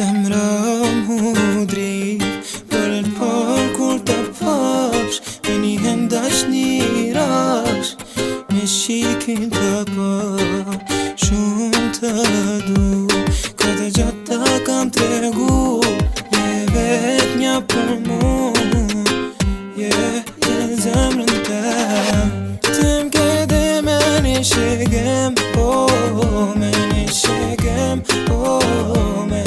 Se mra mu drit Për në po kur të papsh Me një hem një rash Me shikin të po Shumë të du këtë gjatë të kam të regu Me vet një për mu Shigem, oh, oh, oh, me një shigem, oh, oh, oh, me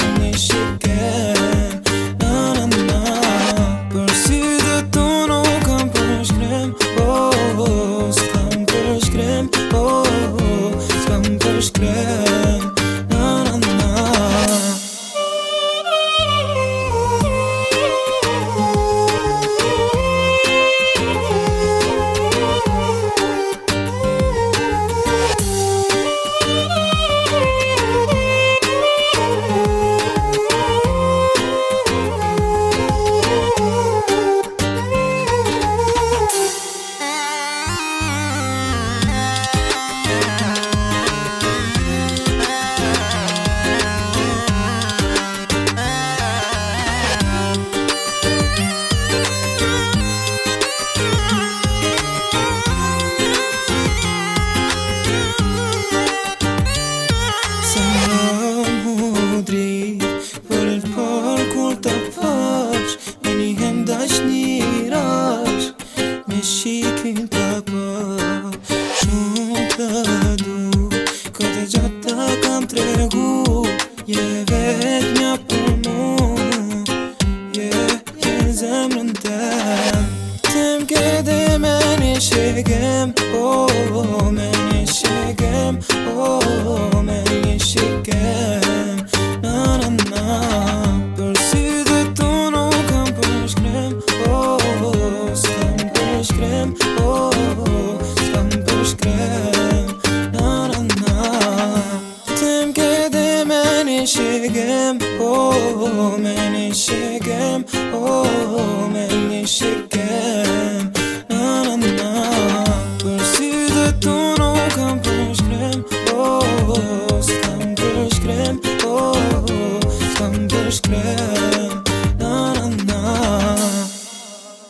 të du Këtë gjatë të kam të regu Je vet një për mu Je, je zemrën të Tem këtë me një shikëm Oh, po oh, oh, oh Oh, oh enişegem, oh enişegem